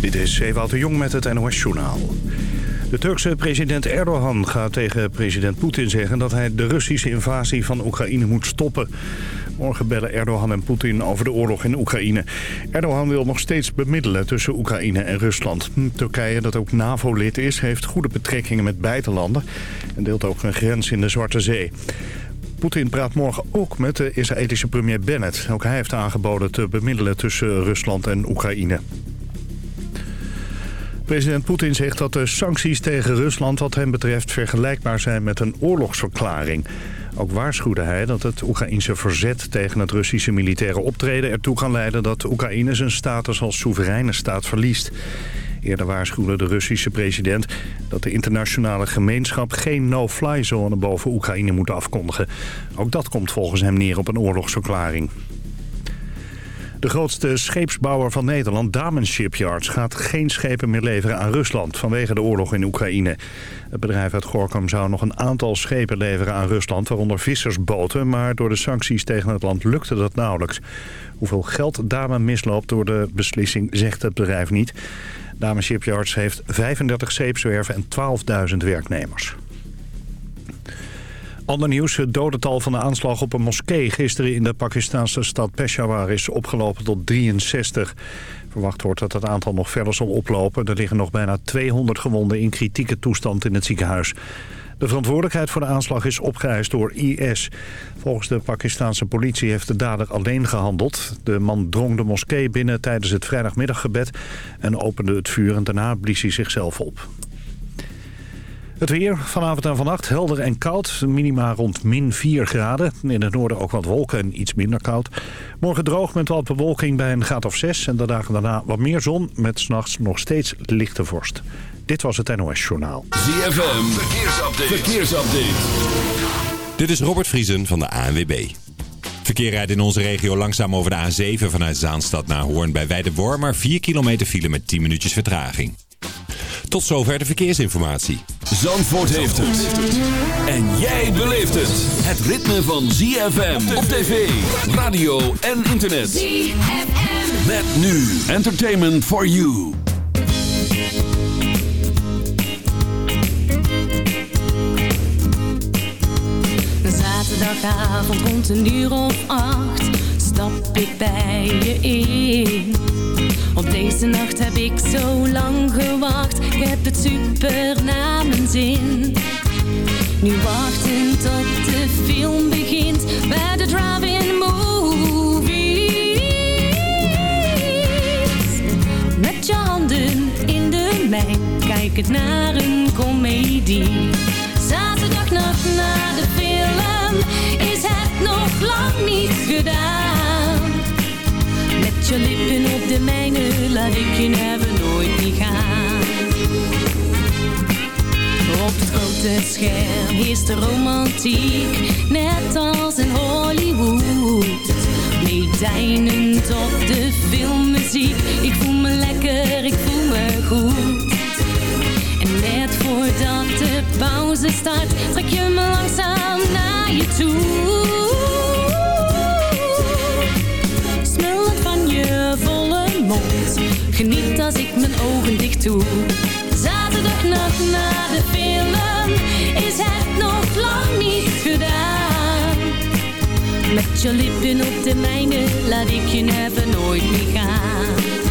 Dit is Ewout de Jong met het NOS Journaal. De Turkse president Erdogan gaat tegen president Poetin zeggen... dat hij de Russische invasie van Oekraïne moet stoppen. Morgen bellen Erdogan en Poetin over de oorlog in Oekraïne. Erdogan wil nog steeds bemiddelen tussen Oekraïne en Rusland. Turkije, dat ook NAVO-lid is, heeft goede betrekkingen met beide landen... en deelt ook een grens in de Zwarte Zee. Poetin praat morgen ook met de Israëlische premier Bennett. Ook hij heeft aangeboden te bemiddelen tussen Rusland en Oekraïne. President Poetin zegt dat de sancties tegen Rusland wat hem betreft vergelijkbaar zijn met een oorlogsverklaring. Ook waarschuwde hij dat het Oekraïense verzet tegen het Russische militaire optreden ertoe kan leiden dat Oekraïne zijn status als soevereine staat verliest. Eerder waarschuwde de Russische president dat de internationale gemeenschap geen no-fly zone boven Oekraïne moet afkondigen. Ook dat komt volgens hem neer op een oorlogsverklaring. De grootste scheepsbouwer van Nederland, Damen Shipyards, gaat geen schepen meer leveren aan Rusland vanwege de oorlog in Oekraïne. Het bedrijf uit Gorkum zou nog een aantal schepen leveren aan Rusland, waaronder vissersboten, maar door de sancties tegen het land lukte dat nauwelijks. Hoeveel geld Damen misloopt door de beslissing zegt het bedrijf niet. Damen Shipyards heeft 35 scheepswerven en 12.000 werknemers. Ander nieuws, het dodental van de aanslag op een moskee gisteren in de Pakistanse stad Peshawar is opgelopen tot 63. Verwacht wordt dat het aantal nog verder zal oplopen. Er liggen nog bijna 200 gewonden in kritieke toestand in het ziekenhuis. De verantwoordelijkheid voor de aanslag is opgeëist door IS. Volgens de Pakistanse politie heeft de dader alleen gehandeld. De man drong de moskee binnen tijdens het vrijdagmiddaggebed... en opende het vuur en daarna blies hij zichzelf op. Het weer vanavond en vannacht helder en koud. Minima rond min 4 graden. In het noorden ook wat wolken en iets minder koud. Morgen droog met wat bewolking bij een graad of 6. En de dagen daarna wat meer zon met s'nachts nog steeds lichte vorst. Dit was het NOS Journaal. ZFM, verkeersupdate. verkeersupdate. Dit is Robert Vriesen van de ANWB. Verkeer rijdt in onze regio langzaam over de A7 vanuit Zaanstad naar Hoorn bij Weidewormer. 4 kilometer file met 10 minuutjes vertraging. Tot zover de verkeersinformatie. Zandvoort heeft het. En jij beleeft het. Het ritme van ZFM op tv, radio en internet. ZFM. Met nu Entertainment for You. Zaterdagavond rond een uur of acht stap ik bij je in. Op deze nacht heb ik zo lang gewacht. Ik heb het super naar mijn zin. Nu wachten tot de film begint bij de drive-in movies. Met je handen in de mijn, kijk het naar een komedie. Zaterdagnacht na de film is het nog lang niet gedaan. Je lippen op de mijne laat ik je never nooit niet gaan. Op het grote scherm is de romantiek, net als in Hollywood. Meedijnend op de filmmuziek, ik voel me lekker, ik voel me goed. En net voordat de pauze start, trek je me langzaam naar je toe. Geniet als ik mijn ogen dicht doe. Zaterdagnacht na de film is het nog lang niet gedaan. Met je lippen op de mijne laat ik je never nooit meer gaan.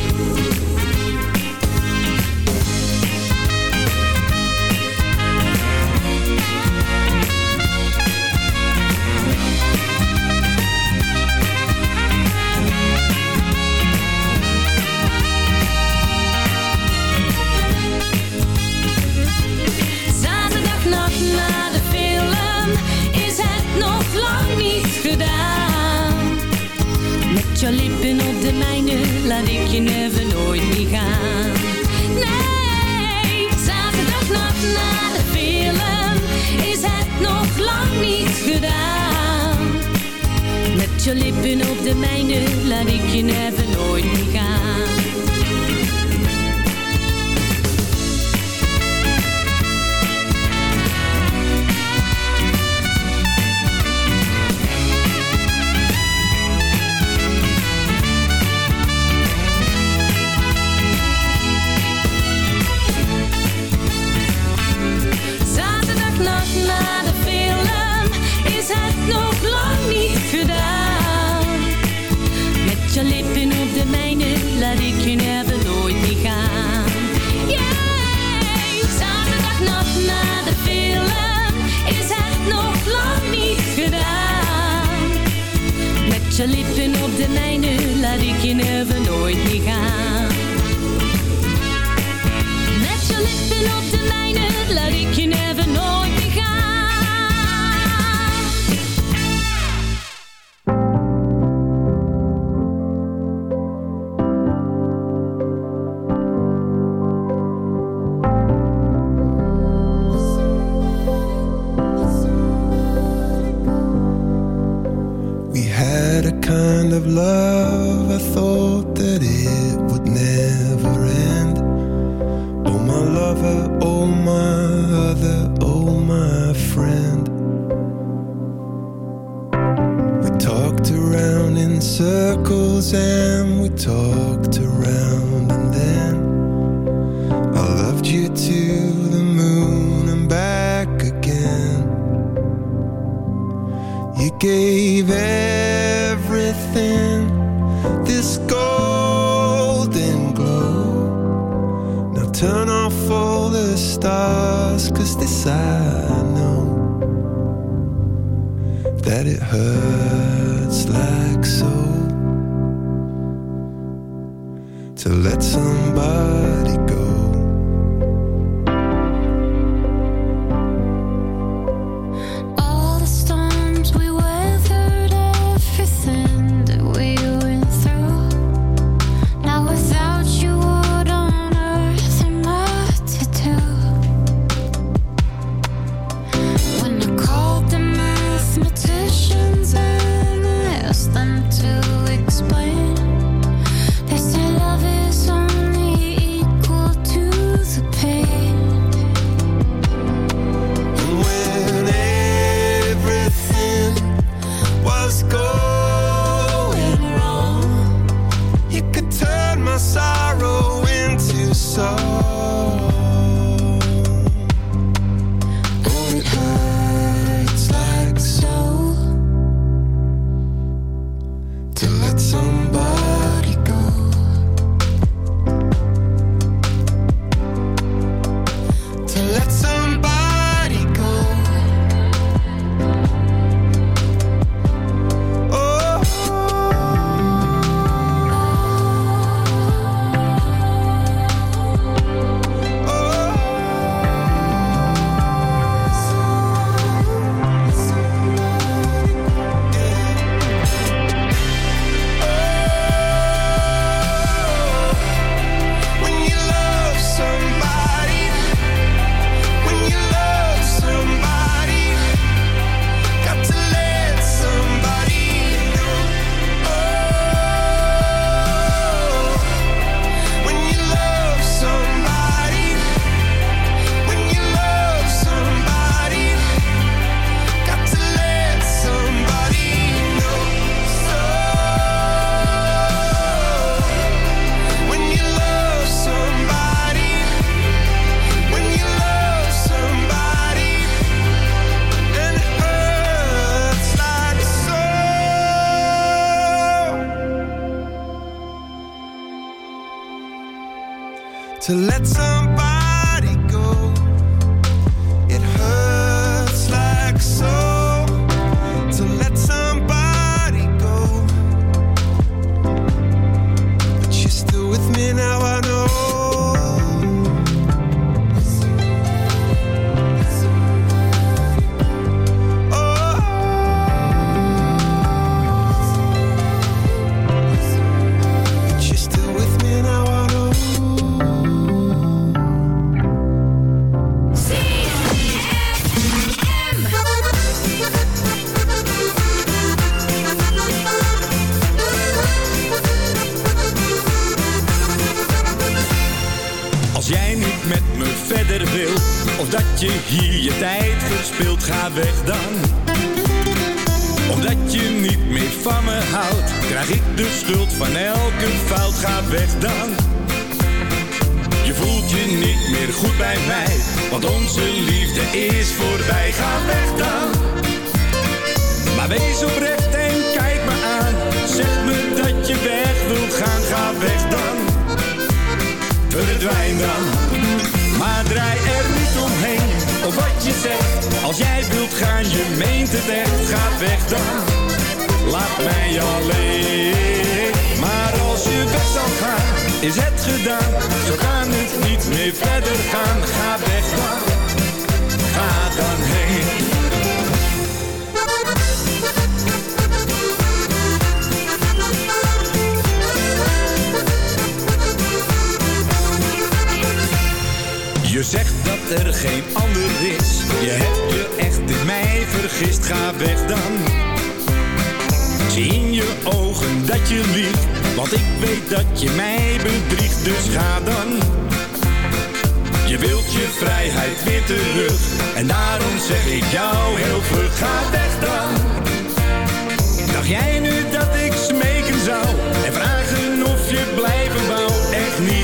De mijne laat ik je never nooit meer gaan. Nee, zaterdagnacht na de film is het nog lang niet gedaan. Met je lippen op de mijne laat ik je never nooit meer gaan. Je lippen op de mijne, laat ik je never nooit meer gaan. Met je lippen op de mijne, laat ik je never nooit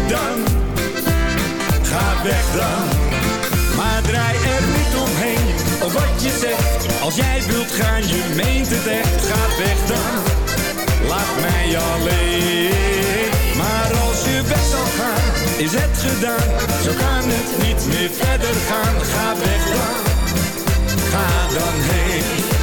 dan ga weg dan. Maar draai er niet omheen, of wat je zegt. Als jij wilt gaan, je meent het echt. Ga weg dan, laat mij alleen. Maar als je weg zal gaan, is het gedaan. Zo kan het niet meer verder gaan. Ga weg dan, ga dan heen.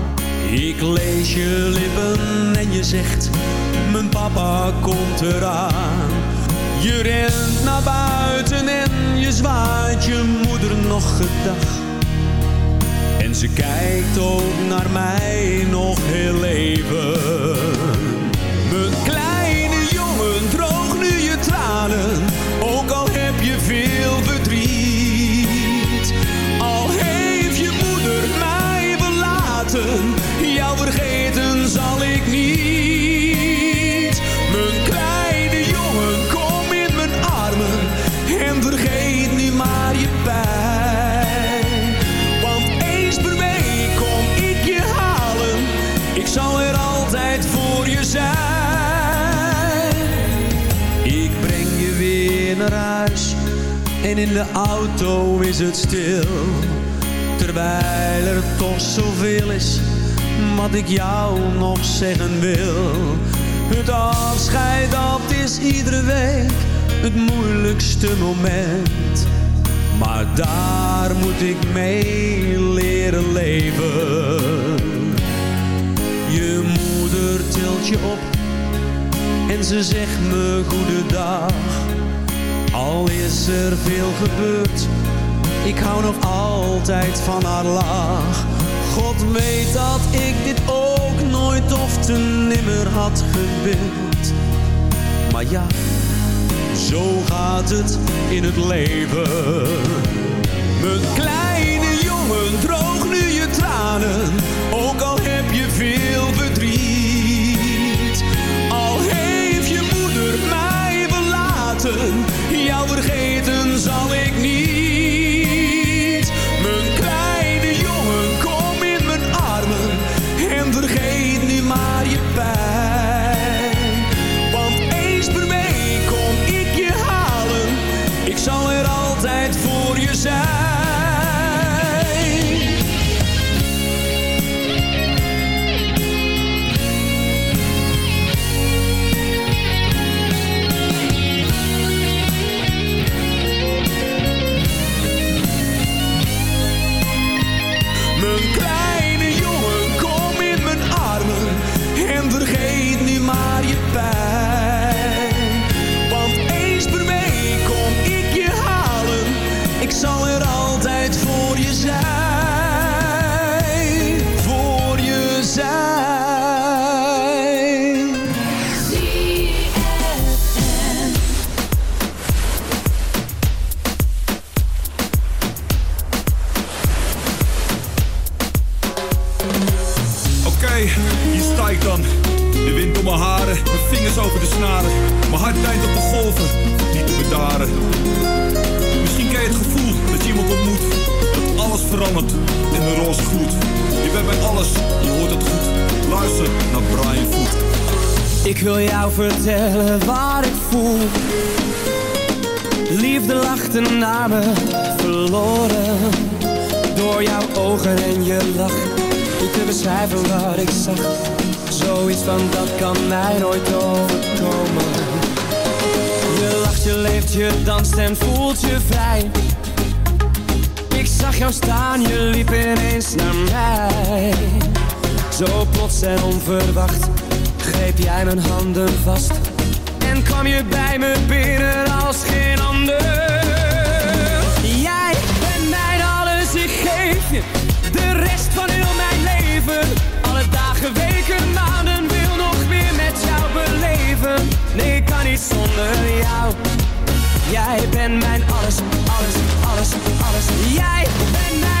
Ik lees je lippen en je zegt, mijn papa komt eraan. Je rent naar buiten en je zwaait je moeder nog gedag. En ze kijkt ook naar mij nog heel even. Mijn kleine jongen, droog nu je tranen, en in de auto is het stil. Terwijl er toch zoveel is wat ik jou nog zeggen wil. Het afscheid dat is iedere week het moeilijkste moment. Maar daar moet ik mee leren leven. Je moeder tilt je op en ze zegt me goedendag. Al is er veel gebeurd, ik hou nog altijd van haar lach. God weet dat ik dit ook nooit of te nimmer had gewild. Maar ja, zo gaat het in het leven. Mijn kleine jongen, droog nu je tranen, ook al heb je veel verdriet. jou vergeten zal ik niet. Verandert in een roze gloed. Je bent bij alles, je hoort het goed. Luister naar Brian Voet. Ik wil jou vertellen wat ik voel. Liefde lachte naar verloren. Door jouw ogen en je lach. Niet te beschrijven wat ik zag. Zoiets van dat kan mij nooit overkomen. Je lacht, je leeft, je danst en voelt je vrij. Zag jou staan, je liep ineens naar mij. Zo plots en onverwacht greep jij mijn handen vast En kwam je bij me binnen als geen ander. Jij bent mijn alles, ik geef je De rest van heel mijn leven. Alle dagen, weken, maanden Wil nog meer met jou beleven. Nee, ik kan niet zonder jou Jij bent mijn alles, alles, alles, alles. Jij bent mijn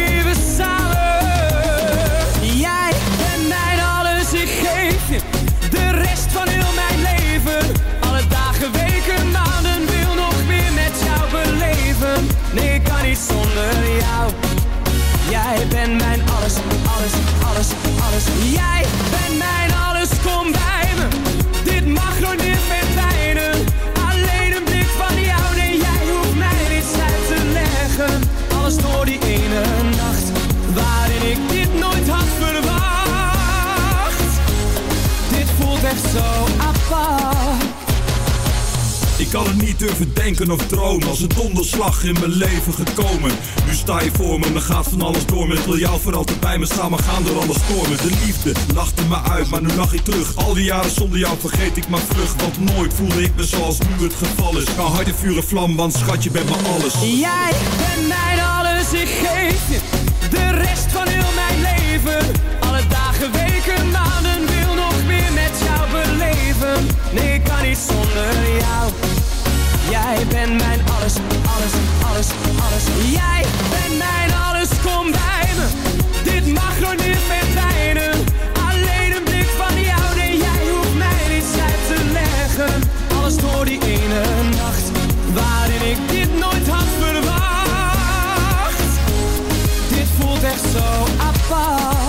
Jij bent mijn alles, alles, alles, alles. Jij bent mijn alles, kom bij Ik kan het niet durven denken of dromen Als een donderslag in mijn leven gekomen. Nu sta je voor me, me gaat van alles door me Ik wil jou voor altijd bij me staan, gaan door alle stormen De liefde lachte me uit, maar nu lach ik terug. Al die jaren zonder jou vergeet ik maar vlug Want nooit voelde ik me zoals nu het geval is. Ga hart en vuur en vlam, want schat je bent me alles. Jij bent mijn alles, ik geef je De rest van heel mijn leven. Alle dagen, weken, maanden Wil nog meer met jou beleven. Nee, ik kan niet zonder jou Jij bent mijn alles, alles, alles, alles. Jij bent mijn alles, kom bij me. Dit mag nog niet verdwijnen. Alleen een blik van jou Nee, jij hoeft mij niets uit te leggen. Alles door die ene nacht Waarin ik dit nooit had verwacht. Dit voelt echt zo apart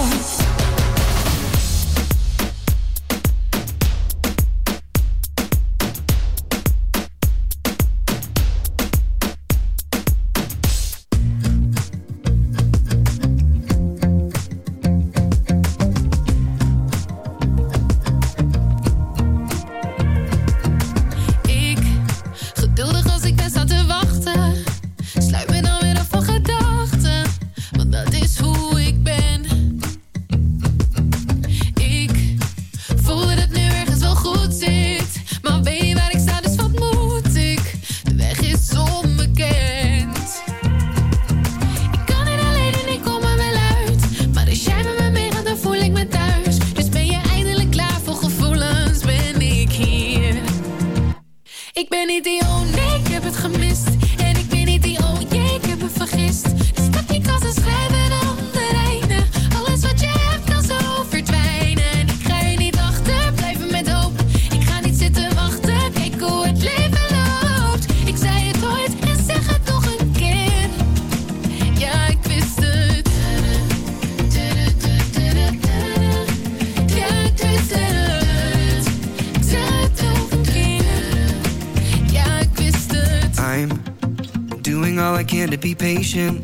patient,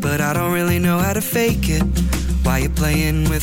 but I don't really know how to fake it. Why you playing with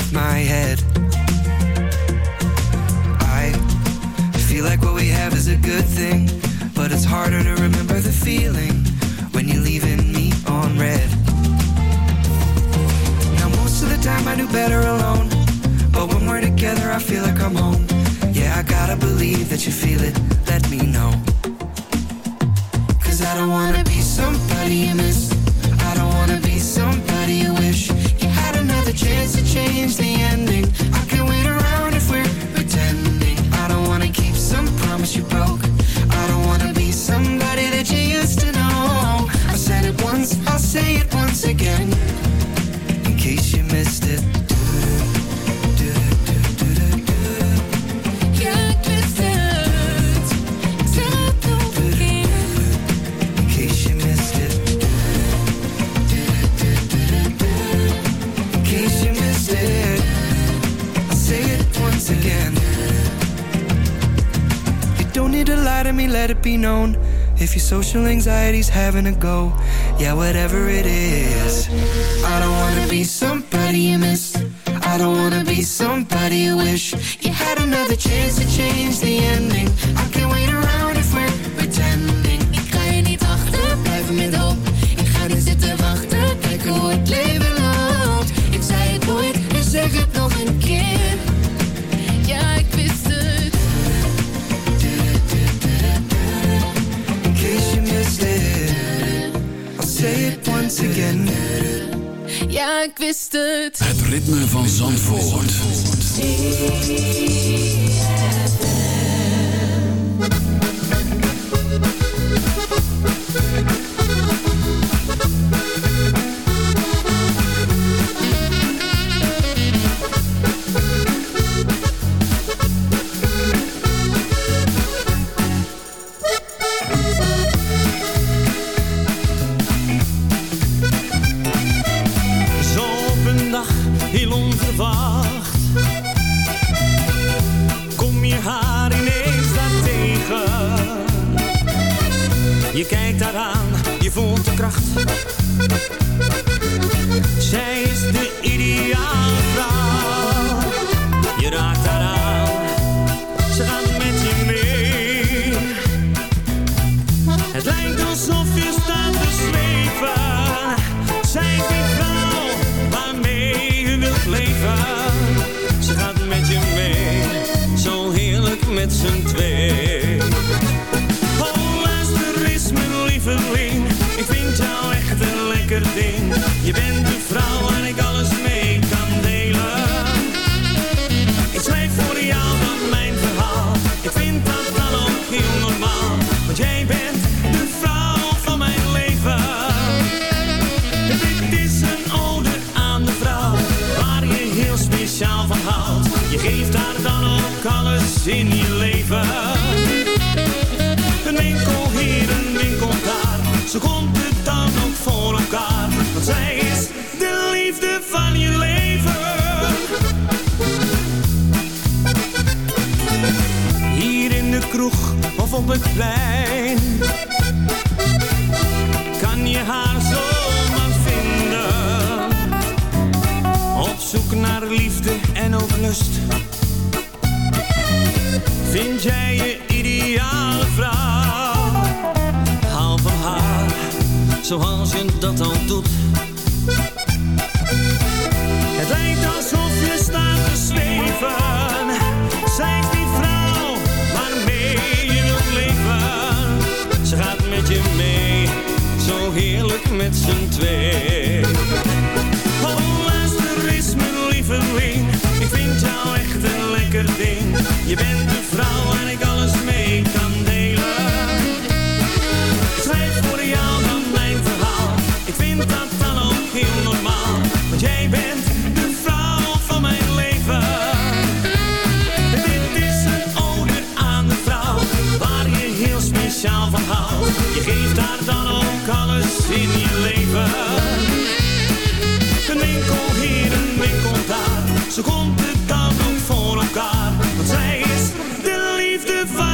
don't need to lie to me, let it be known. If your social anxiety's having a go, yeah, whatever it is. I don't wanna be somebody you miss. I don't wanna be somebody you wish you had another chance to change the ending. I can't wait again. Ja, ik wist het. Het ritme van Zandvoort. Zo ding. Je bent de vrouw waar ik alles mee kan delen. Ik schrijf voor jou dan mijn verhaal. Ik vind dat dan ook heel normaal. Want jij bent de vrouw van mijn leven. Dit is een ode aan de vrouw, waar je heel speciaal van houdt. Je geeft haar dan ook alles in je leven. Zij is de liefde van je leven. Hier in de kroeg of op het plein kan je haar zomaar vinden. Op zoek naar liefde en ook lust. Vind jij je vrouw? Zoals je dat al doet. Het lijkt alsof je staat te zweven. Zij is die vrouw waarmee je wilt leven. Ze gaat met je mee, zo heerlijk met z'n twee. Oh, luister mijn lieveling. Ik vind jou echt een lekker ding. Je bent de vrouw waar ik in je leven. Een winkel hier, een winkel daar, zo komt het dan ook voor elkaar. Want zij is de liefde van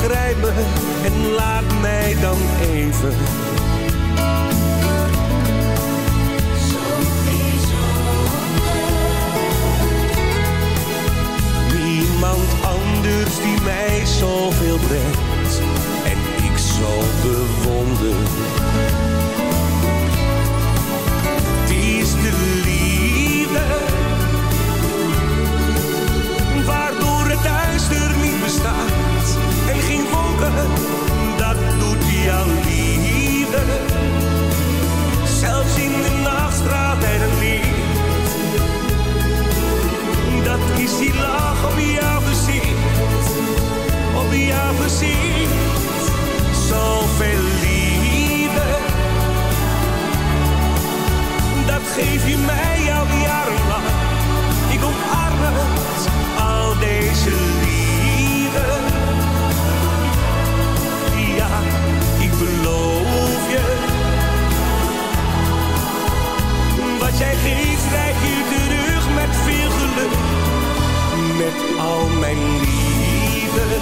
begrijp me en laat mij dan even. Niemand anders die mij zoveel brengt en ik zo bewonder. dat doet die liefde. Zelfs in de nachtstraat hij het licht, dat is die lach op jouw gezicht, op jouw gezicht. Zoveel liefde, dat geef je mij. Zij geeft mij hier terug met veel geluk. Met al mijn liefde.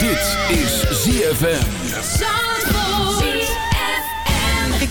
Dit is ZFM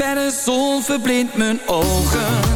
verre zon verblindt mijn ogen.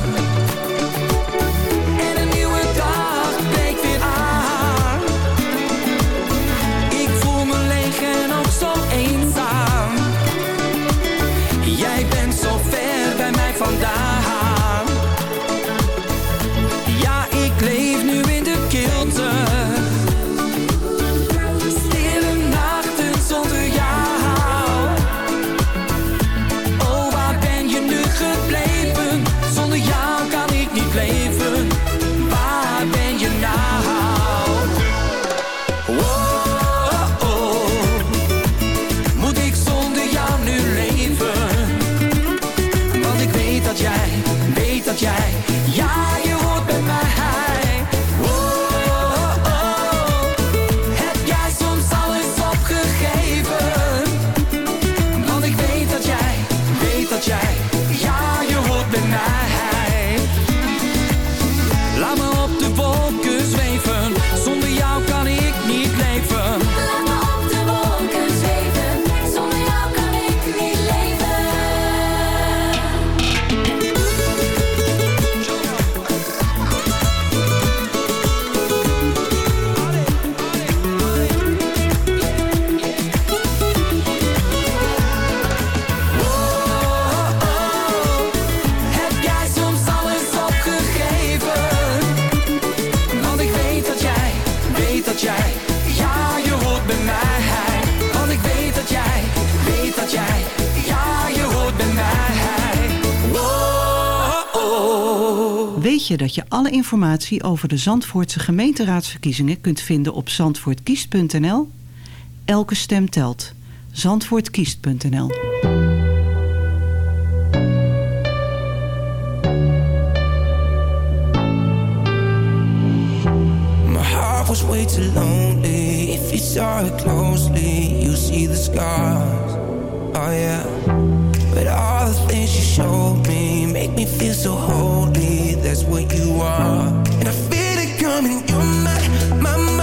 dat je alle informatie over de Zandvoortse gemeenteraadsverkiezingen kunt vinden op zandvoortkiest.nl. Elke stem telt. Zandvoortkiest.nl My heart was way too lonely. If you saw it closely, you see the scars. Oh yeah. all the things you showed me. Make me feel so holy, that's what you are. And I feel it coming, you're my, my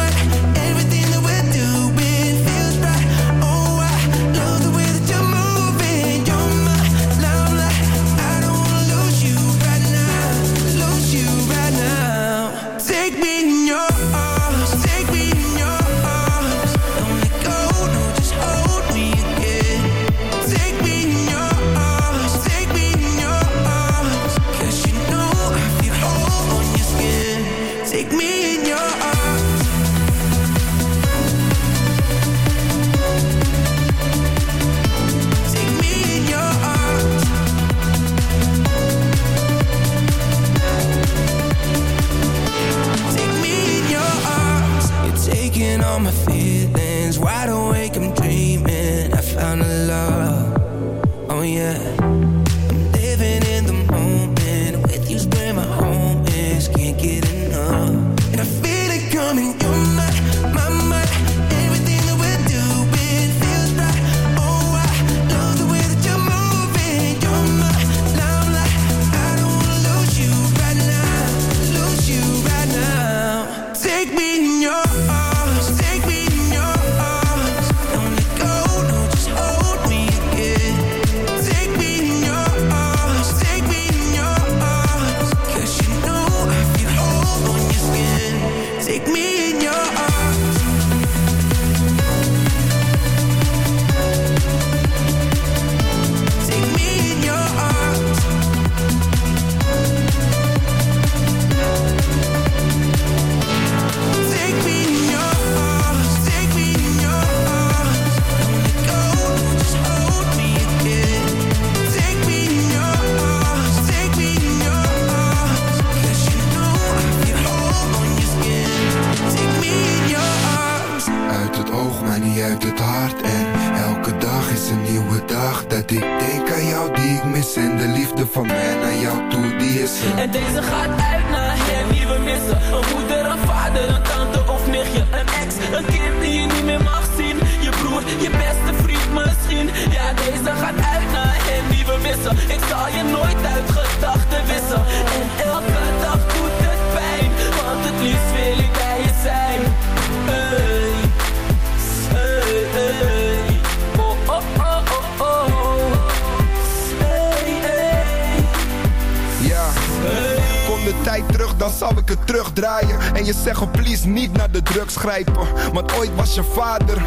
zal ik het terugdraaien. En je zegt oh, please niet naar de drugs grijpen. Want ooit was je vader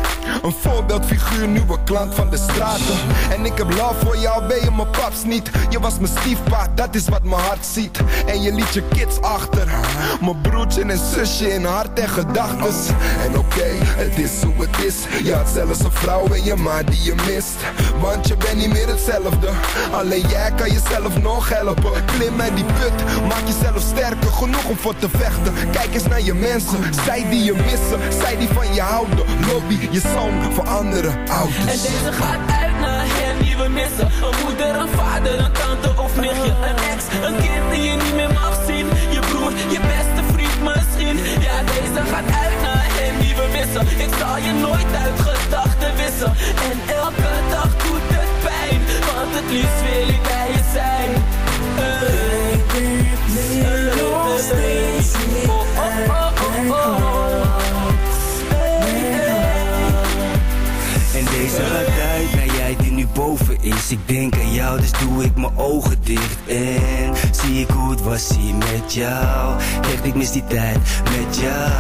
Een voorbeeldfiguur, een klant van de straten. En ik heb love voor jou, ben je mijn paps niet? Je was mijn stiefpa, dat is wat mijn hart ziet. En je liet je kids achter Mijn broertje en zusje in hart en gedachtes En oké, het is hoe het is. Je had zelfs een vrouw en je ma die je mist. Want je bent niet meer hetzelfde. Alleen jij kan jezelf nog helpen. Klim uit die put, maak jezelf sterker. Genoeg Kijk eens naar je mensen. Zij die je missen, zij die van je houden. Lobby je zoon voor andere ouders. En deze gaat uit naar hen die we missen. Een moeder, een vader, een tante of nichtje. Een ex, een kind die je niet meer mag zien. Je broer, je beste vriend misschien. Ja, deze gaat uit naar hen die we missen. Ik zal je nooit uit gedachten wissen. En elke dag doet het pijn Want het liefst wil ik bij je zijn En deze uit naar jij die nu boven is Ik denk aan jou, dus doe ik mijn ogen dicht. En zie ik hoe het was hier met jou. Echt, ik mis die tijd met jou.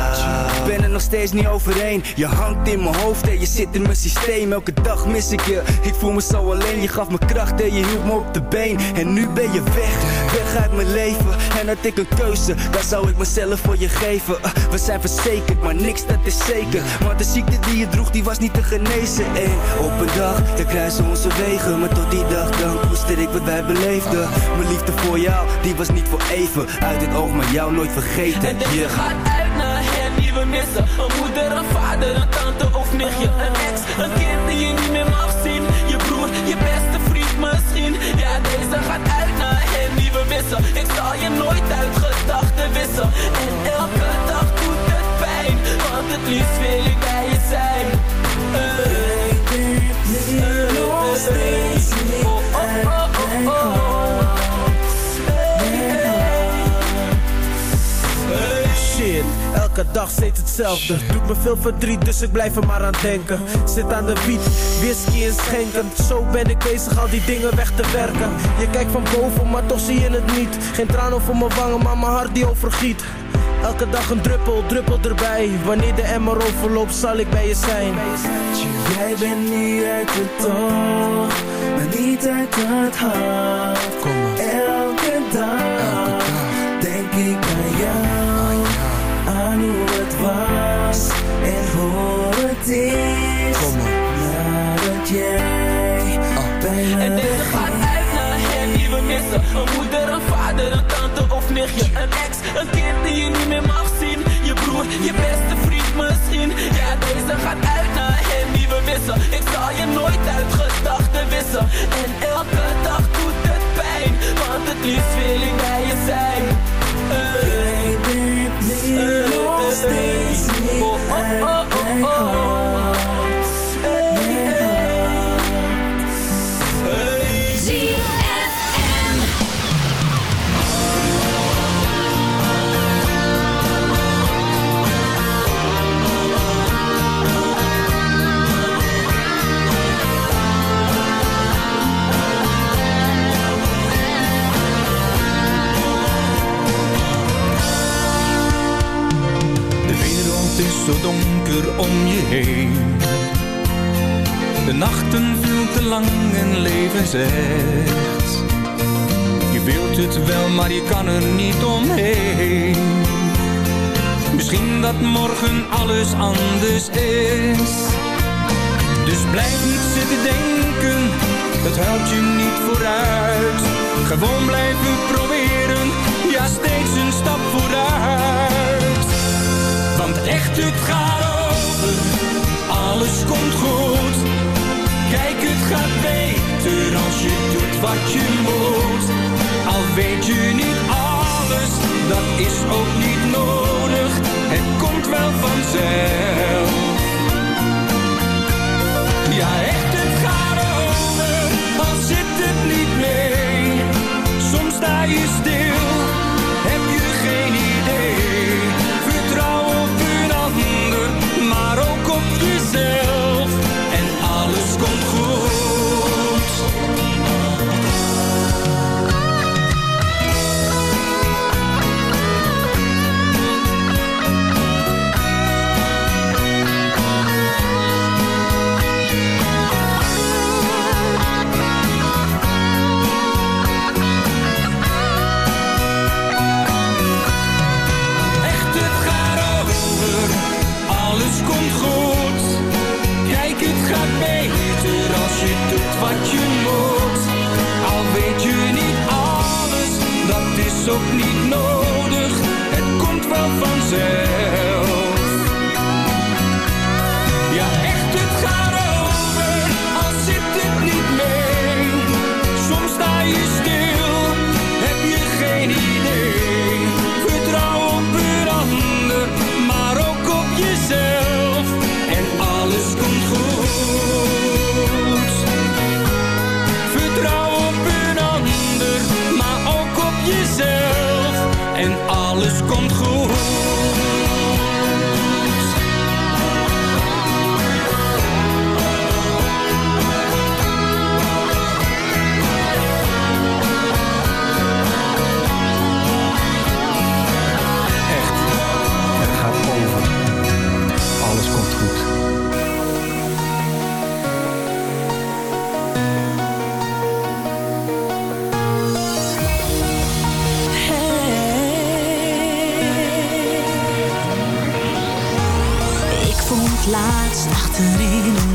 Ik ben er nog steeds niet overheen. Je hangt in mijn hoofd en je zit in mijn systeem. Elke dag mis ik je, ik voel me zo alleen. Je gaf me kracht en je hield me op de been. En nu ben je weg, weg uit mijn leven. En had ik een keuze, dan zou ik mezelf voor je geven. Uh, We zijn verzekerd, maar niks dat is zeker. Want de ziekte die je droeg, die was niet te genezen. En op een dag, dan kruisen onze wegen Maar tot die dag, dan koester ik wat wij beleefden Mijn liefde voor jou, die was niet voor even Uit het oog, maar jou nooit vergeten En Yeah. gaat uit naar hen die we missen Een moeder, een vader, een tante of nichtje Een ex, een kind die je niet meer mag zien Je broer, je beste vriend misschien Ja, deze gaat uit naar hen die we missen Ik zal je nooit uit gedachten wissen En elke dag doet het pijn Want het liefst wil ik bij je zijn Hey, nog steeds elke dag steeds hetzelfde. Doet me veel verdriet, dus ik blijf er maar aan denken. Zit aan de beat, whisky en schenken. Zo ben ik bezig al die dingen weg te werken. Je kijkt van boven, maar toch zie je het niet. Geen tranen voor mijn wangen, maar mijn hart die overgiet. Elke dag een druppel, druppel erbij. Wanneer de emmer overloopt, zal ik bij je zijn. Jij bent niet uit het oog, maar niet uit het hart. Elke dag. denk ik aan jou, het is. Nadat jij bij me En deze gaat uit naar hen die we missen. Een moeder, een vader, een tante of nichtje. Een ex, een kind die je niet meer mag zien. Je broer, je beste vriend misschien. Ja, deze gaat uit naar hen die we missen. Ik zal je nooit uit gedachten wissen. En elke dag doet het pijn Want het liefst wil ik bij je zijn. Hey, niet nog steeds niet. Oh, oh, oh, oh, Je wilt het wel, maar je kan er niet omheen. Misschien dat morgen alles anders is. Dus blijf niet zitten denken, dat helpt je niet vooruit. Gewoon blijven proberen, ja steeds een stap vooruit. Want echt, het gaat over, alles komt goed gelijk het gaat beter als je doet wat je moet. Al weet je niet alles, dat is ook niet nodig. Het komt wel vanzelf. Ja, echt, het gaat over, al zit het niet mee. Soms sta je stil, heb je geen idee. ook niet nodig, het komt wel vanzelf.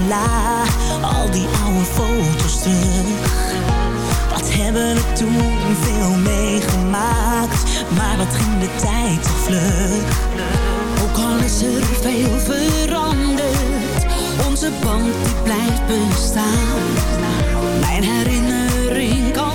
la. Al die oude foto's terug. Wat hebben we toen veel meegemaakt. Maar wat ging de tijd toch vlug. Ook al is er veel veranderd. Onze band die blijft bestaan. Mijn herinnering kan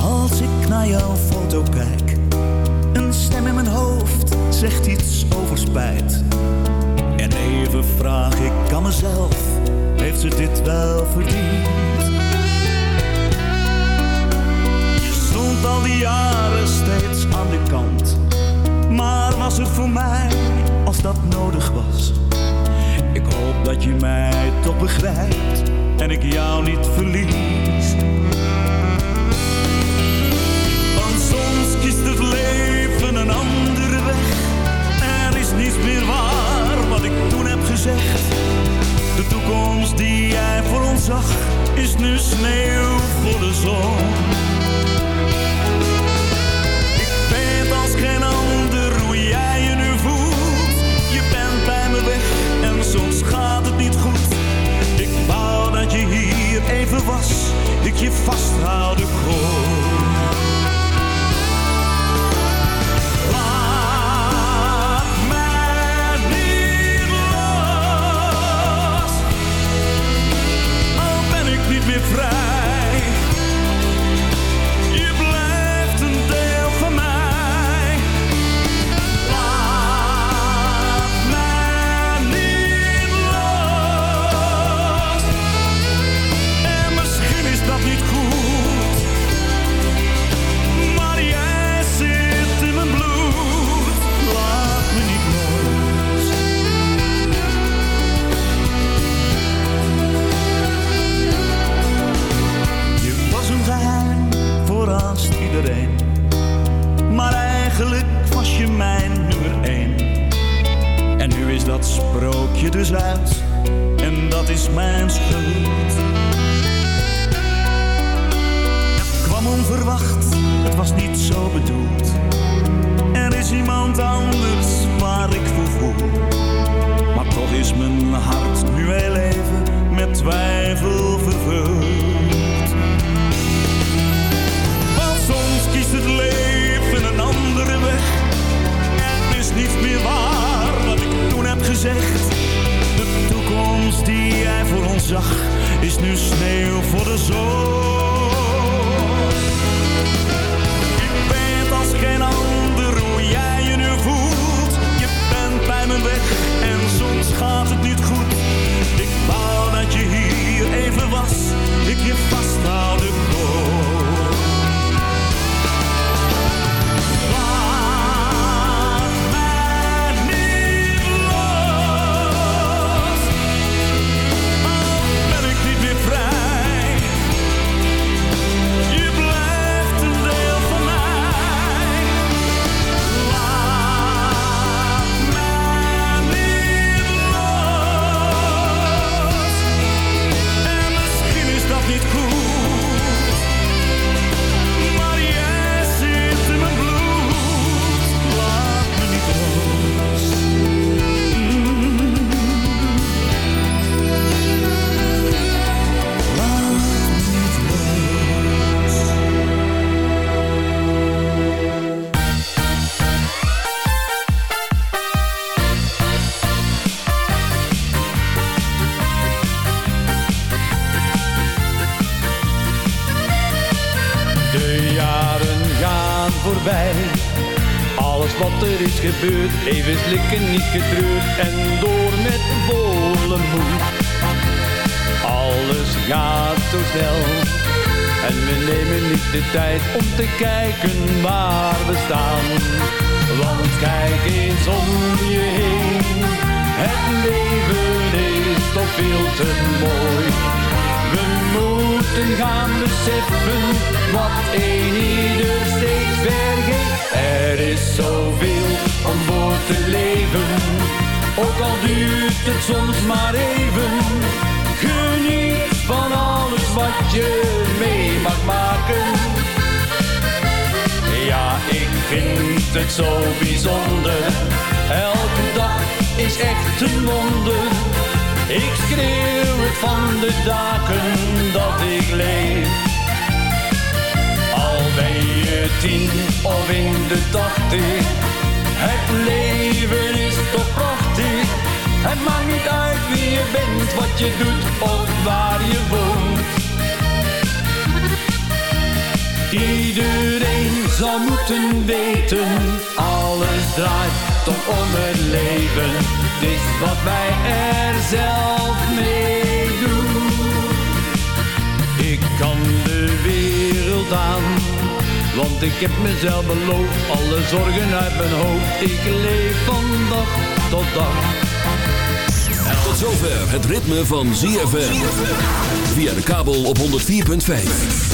als ik naar jouw foto kijk. Een stem in mijn hoofd zegt iets over spijt. En even vraag ik aan mezelf, heeft ze dit wel verdiend? Je stond al die jaren steeds aan de kant. Maar was het voor mij als dat nodig was? Ik hoop dat je mij toch begrijpt en ik jou niet verlies. De toekomst die jij voor ons zag, is nu sneeuw voor de zon. Ik weet als geen ander hoe jij je nu voelt. Je bent bij me weg en soms gaat het niet goed. Ik wou dat je hier even was, ik je vasthouden kon. Vrij. Was je mijn nummer één. En nu is dat sprookje dus uit. En dat is mijn schuld. Het kwam onverwacht, het was niet zo bedoeld. Er is iemand anders waar ik voor voel. Maar toch is mijn hart nu heel even met twijfel vervuld. Want soms kiest het leven gezegd. De toekomst die jij voor ons zag, is nu sneeuw voor de zon. Ik weet als geen ander hoe jij je nu voelt. Je bent bij me weg en soms gaat het niet goed. Ik wou dat je hier even was, ik je vasthouden kon. Alles wat er is gebeurd, even slikken niet getreurd en door met volle moed. Alles gaat zo snel en we nemen niet de tijd om te kijken waar we staan. Want kijk eens om je heen, het leven is toch veel te mooi. We moeten gaan beseffen wat een ieder steeds vergeet. Er is zoveel om voor te leven, ook al duurt het soms maar even. Geniet van alles wat je mee mag maken. Ja, ik vind het zo bijzonder. Elke dag is echt een wonder. Ik schreeuw het van de daken dat ik leef. Al ben je tien of in de tachtig, het leven is toch prachtig. Het maakt niet uit wie je bent, wat je doet of waar je woont. Iedereen zou moeten weten, alles draait toch om het leven. Is wat wij er zelf mee doen. Ik kan de wereld aan, want ik heb mezelf beloofd. Alle zorgen uit mijn hoofd, ik leef van dag tot dag. Tot zover het ritme van ZFM. Via de kabel op 104.5.